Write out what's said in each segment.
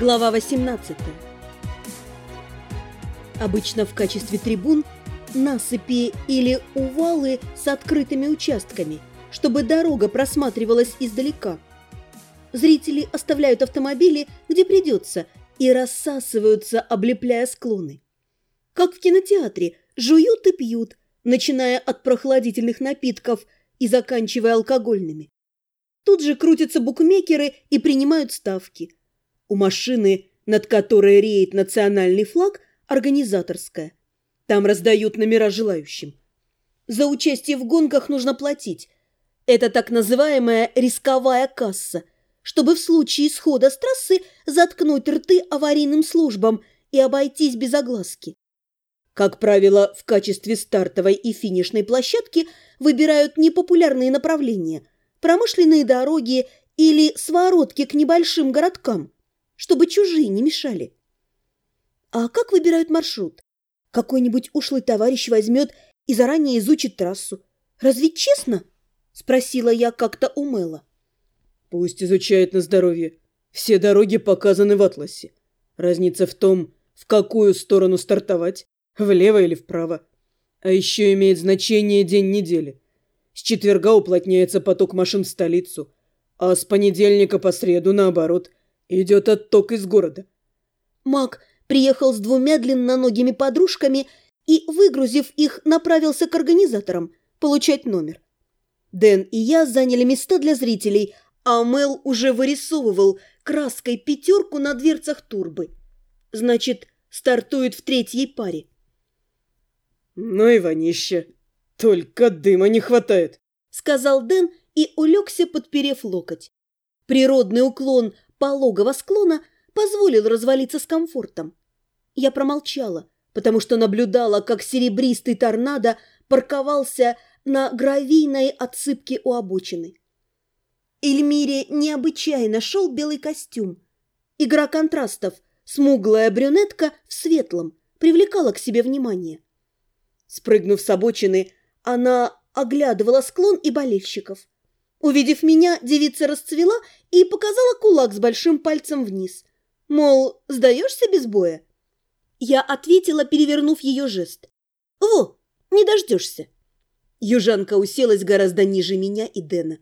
Глава 18 Обычно в качестве трибун насыпи или увалы с открытыми участками, чтобы дорога просматривалась издалека. Зрители оставляют автомобили, где придется, и рассасываются, облепляя склоны. Как в кинотеатре, жуют и пьют, начиная от прохладительных напитков и заканчивая алкогольными. Тут же крутятся букмекеры и принимают ставки. У машины, над которой реет национальный флаг, организаторская. Там раздают номера желающим. За участие в гонках нужно платить. Это так называемая рисковая касса, чтобы в случае исхода с трассы заткнуть рты аварийным службам и обойтись без огласки. Как правило, в качестве стартовой и финишной площадки выбирают непопулярные направления – промышленные дороги или своротки к небольшим городкам, чтобы чужие не мешали. А как выбирают маршрут? Какой-нибудь ушлый товарищ возьмет и заранее изучит трассу. Разве честно? Спросила я как-то у Мэла. Пусть изучает на здоровье. Все дороги показаны в атласе. Разница в том, в какую сторону стартовать, влево или вправо. А еще имеет значение день недели. С четверга уплотняется поток машин в столицу, а с понедельника по среду, наоборот, идет отток из города. Мак приехал с двумя длинноногими подружками и, выгрузив их, направился к организаторам получать номер. Дэн и я заняли места для зрителей, а Мел уже вырисовывал краской пятерку на дверцах турбы. Значит, стартует в третьей паре. «Ну и вонище!» «Только дыма не хватает», — сказал Дэн и улегся, подперев локоть. Природный уклон пологого склона позволил развалиться с комфортом. Я промолчала, потому что наблюдала, как серебристый торнадо парковался на гравийной отсыпке у обочины. Эльмире необычайно шел белый костюм. Игра контрастов, смуглая брюнетка в светлом, привлекала к себе внимание. Спрыгнув с обочины, она оглядывала склон и болельщиков. Увидев меня, девица расцвела и показала кулак с большим пальцем вниз. Мол, сдаешься без боя? Я ответила, перевернув ее жест. «Во, не дождешься!» Южанка уселась гораздо ниже меня и Дэна.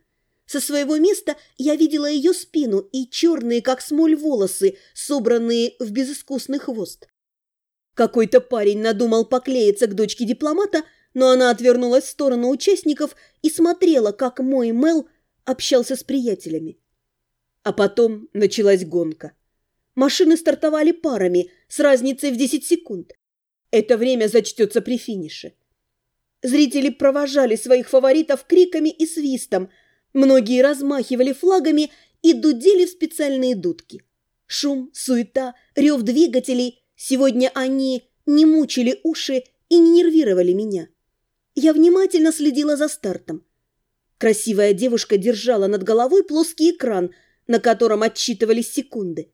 Со своего места я видела ее спину и черные, как смоль, волосы, собранные в безыскусный хвост. Какой-то парень надумал поклеиться к дочке дипломата – но она отвернулась в сторону участников и смотрела, как мой Мел общался с приятелями. А потом началась гонка. Машины стартовали парами с разницей в 10 секунд. Это время зачтется при финише. Зрители провожали своих фаворитов криками и свистом. Многие размахивали флагами и дудели в специальные дудки. Шум, суета, рев двигателей. Сегодня они не мучили уши и не нервировали меня. Я внимательно следила за стартом. Красивая девушка держала над головой плоский экран, на котором отсчитывались секунды.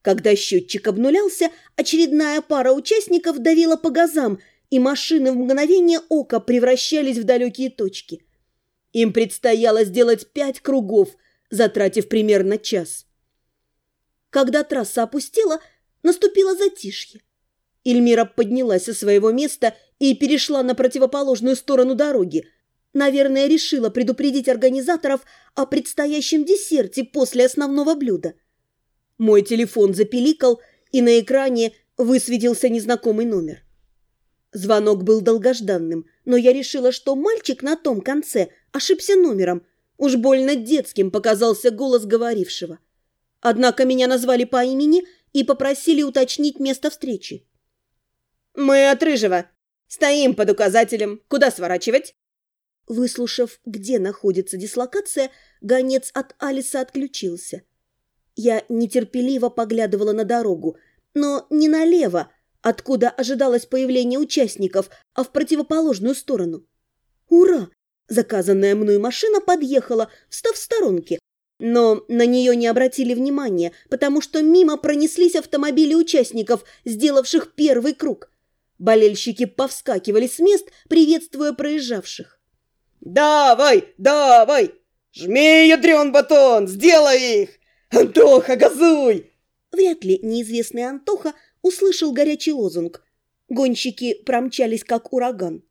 Когда счетчик обнулялся, очередная пара участников давила по газам, и машины в мгновение ока превращались в далекие точки. Им предстояло сделать пять кругов, затратив примерно час. Когда трасса опустела, наступило затишье. Эльмира поднялась со своего места и перешла на противоположную сторону дороги. Наверное, решила предупредить организаторов о предстоящем десерте после основного блюда. Мой телефон запиликал, и на экране высветился незнакомый номер. Звонок был долгожданным, но я решила, что мальчик на том конце ошибся номером. Уж больно детским показался голос говорившего. Однако меня назвали по имени и попросили уточнить место встречи. «Мы от Рыжего. Стоим под указателем. Куда сворачивать?» Выслушав, где находится дислокация, гонец от Алиса отключился. Я нетерпеливо поглядывала на дорогу, но не налево, откуда ожидалось появление участников, а в противоположную сторону. Ура! Заказанная мной машина подъехала, встав в сторонке, но на нее не обратили внимания, потому что мимо пронеслись автомобили участников, сделавших первый круг – Болельщики повскакивали с мест, приветствуя проезжавших. «Давай, давай! Жми, ядрен батон, сделай их! Антоха, газуй!» Вряд ли неизвестный Антоха услышал горячий лозунг. Гонщики промчались, как ураган.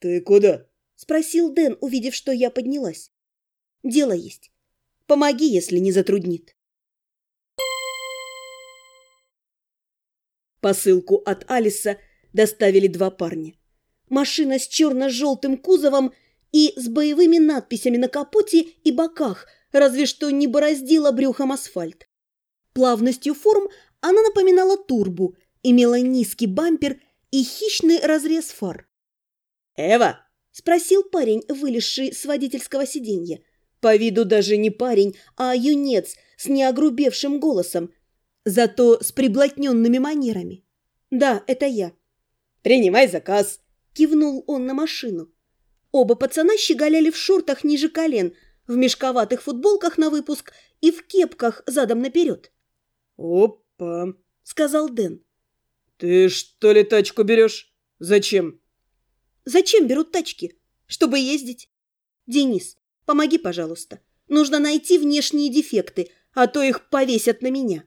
«Ты куда?» — спросил Дэн, увидев, что я поднялась. «Дело есть. Помоги, если не затруднит». Посылку от Алиса доставили два парня. Машина с черно-желтым кузовом и с боевыми надписями на капоте и боках, разве что не бороздила брюхом асфальт. Плавностью форм она напоминала турбу, имела низкий бампер и хищный разрез фар. «Эва!» – спросил парень, вылезший с водительского сиденья. По виду даже не парень, а юнец с неогрубевшим голосом, зато с приблотненными манерами. «Да, это я». «Принимай заказ», – кивнул он на машину. Оба пацана щеголяли в шортах ниже колен, в мешковатых футболках на выпуск и в кепках задом наперед. «Опа!» – сказал Дэн. «Ты что ли тачку берешь? Зачем?» «Зачем берут тачки? Чтобы ездить. Денис, помоги, пожалуйста. Нужно найти внешние дефекты, а то их повесят на меня».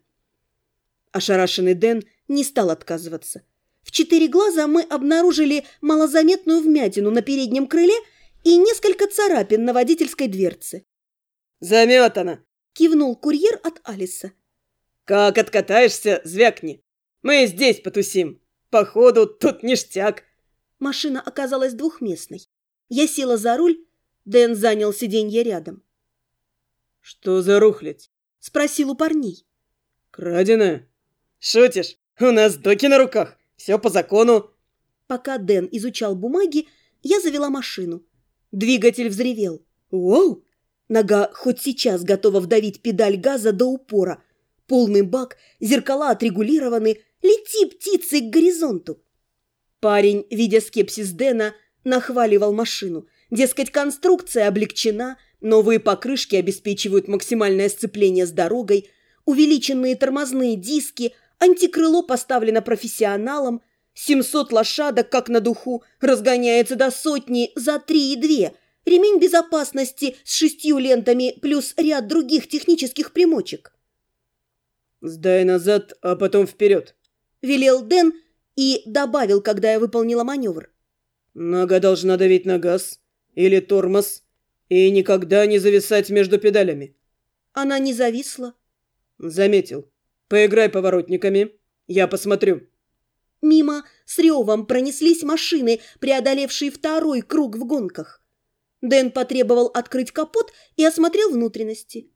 Ошарашенный Дэн не стал отказываться. В четыре глаза мы обнаружили малозаметную вмятину на переднем крыле и несколько царапин на водительской дверце. «Заметано!» – кивнул курьер от Алиса. «Как откатаешься, звякни. Мы здесь потусим. Походу, тут ништяк». Машина оказалась двухместной. Я села за руль, Дэн занял сиденье рядом. «Что за рухлядь?» – спросил у парней. «Краденая?» «Шутишь? У нас доки на руках. Все по закону». Пока Дэн изучал бумаги, я завела машину. Двигатель взревел. «Воу!» Нога хоть сейчас готова вдавить педаль газа до упора. Полный бак, зеркала отрегулированы, лети птицей к горизонту. Парень, видя скепсис Дэна, нахваливал машину. Дескать, конструкция облегчена, новые покрышки обеспечивают максимальное сцепление с дорогой, увеличенные тормозные диски, антикрыло поставлено профессионалом, 700 лошадок, как на духу, разгоняется до сотни за 3,2, ремень безопасности с шестью лентами плюс ряд других технических примочек. «Сдай назад, а потом вперед», – велел Дэн и добавил, когда я выполнила маневр. «Нога должна давить на газ или тормоз и никогда не зависать между педалями». Она не зависла. «Заметил. Поиграй поворотниками, я посмотрю». Мимо с ревом пронеслись машины, преодолевшие второй круг в гонках. Дэн потребовал открыть капот и осмотрел внутренности.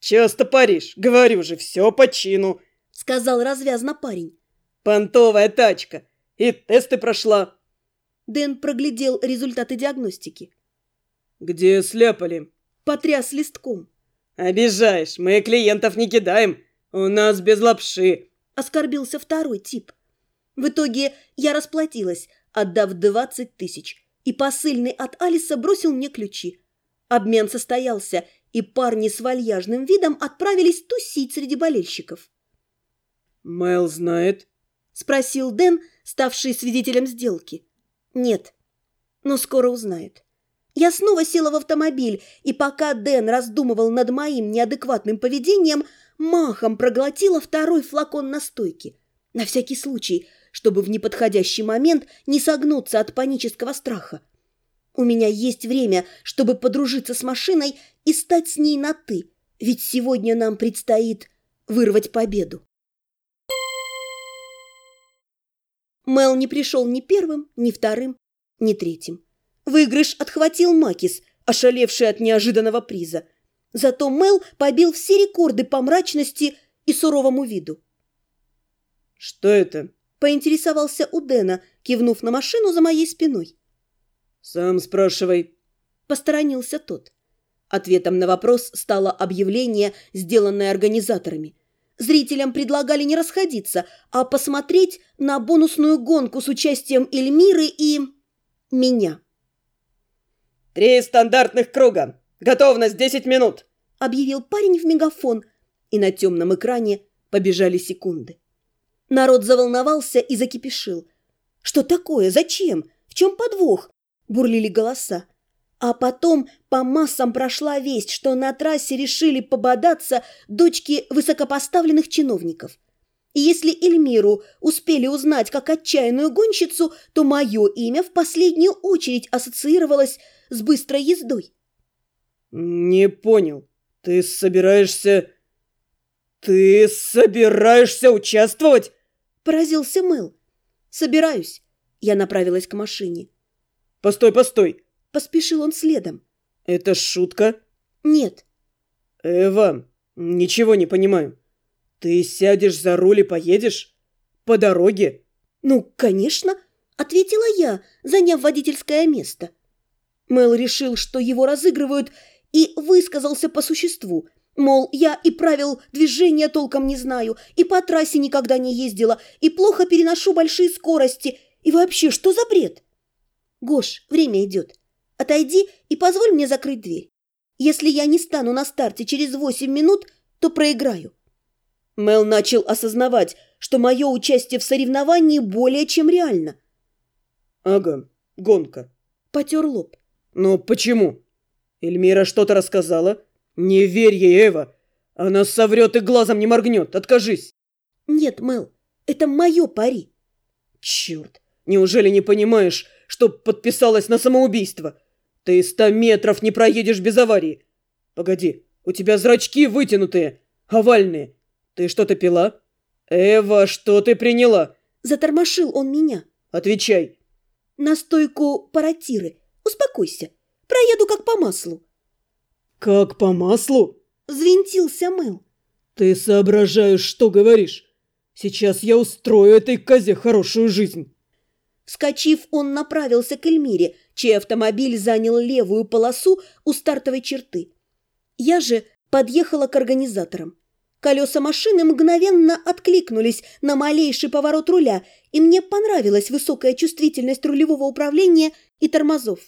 «Чё стопоришь? Говорю же, все по чину», — сказал развязно парень. «Понтовая тачка. И тесты прошла». Дэн проглядел результаты диагностики. «Где сляпали?» Потряс листком. «Обижаешь, мы клиентов не кидаем. У нас без лапши», — оскорбился второй тип. В итоге я расплатилась, отдав двадцать тысяч, и посыльный от Алиса бросил мне ключи. Обмен состоялся, и парни с вальяжным видом отправились тусить среди болельщиков. «Мэл знает?» – спросил Дэн, ставший свидетелем сделки. «Нет, но скоро узнает». Я снова села в автомобиль, и пока Дэн раздумывал над моим неадекватным поведением, махом проглотила второй флакон настойки. На всякий случай, чтобы в неподходящий момент не согнуться от панического страха. У меня есть время, чтобы подружиться с машиной и стать с ней на «ты», ведь сегодня нам предстоит вырвать победу. Мел не пришел ни первым, ни вторым, ни третьим. Выигрыш отхватил Макис, ошалевший от неожиданного приза. Зато Мел побил все рекорды по мрачности и суровому виду. «Что это?» – поинтересовался у Дэна, кивнув на машину за моей спиной. «Сам спрашивай», – посторонился тот. Ответом на вопрос стало объявление, сделанное организаторами. Зрителям предлагали не расходиться, а посмотреть на бонусную гонку с участием Эльмиры и... меня. «Три стандартных круга. Готовность десять минут», — объявил парень в мегафон, и на темном экране побежали секунды. Народ заволновался и закипешил. «Что такое? Зачем? В чем подвох?» — бурлили голоса. А потом по массам прошла весть, что на трассе решили пободаться дочки высокопоставленных чиновников. И если Эльмиру успели узнать как отчаянную гонщицу, то мое имя в последнюю очередь ассоциировалось с быстрой ездой. «Не понял. Ты собираешься... Ты собираешься участвовать?» Поразился Мэл. «Собираюсь». Я направилась к машине. «Постой, постой!» Поспешил он следом. «Это шутка?» «Нет». «Эва, ничего не понимаю. Ты сядешь за руль и поедешь? По дороге?» «Ну, конечно», — ответила я, заняв водительское место. Мэл решил, что его разыгрывают, и высказался по существу. Мол, я и правил движения толком не знаю, и по трассе никогда не ездила, и плохо переношу большие скорости. И вообще, что за бред? Гош, время идет. Отойди и позволь мне закрыть дверь. Если я не стану на старте через восемь минут, то проиграю. Мел начал осознавать, что мое участие в соревновании более чем реально. «Ага, гонка». Потер лоб. «Но почему? Эльмира что-то рассказала? Не верь ей, Эва. Она соврет и глазом не моргнет. Откажись». «Нет, Мел, это мое пари». «Черт, неужели не понимаешь, что подписалась на самоубийство? Ты ста метров не проедешь без аварии. Погоди, у тебя зрачки вытянутые, овальные. Ты что-то пила? Эва, что ты приняла?» Затормошил он меня. «Отвечай». «Настойку паратиры. Успокойся. Проеду как по маслу». «Как по маслу?» Взвинтился Мэл. «Ты соображаешь, что говоришь. Сейчас я устрою этой козе хорошую жизнь». Вскочив, он направился к Эльмире, чей автомобиль занял левую полосу у стартовой черты. Я же подъехала к организаторам. Колеса машины мгновенно откликнулись на малейший поворот руля, и мне понравилась высокая чувствительность рулевого управления и тормозов.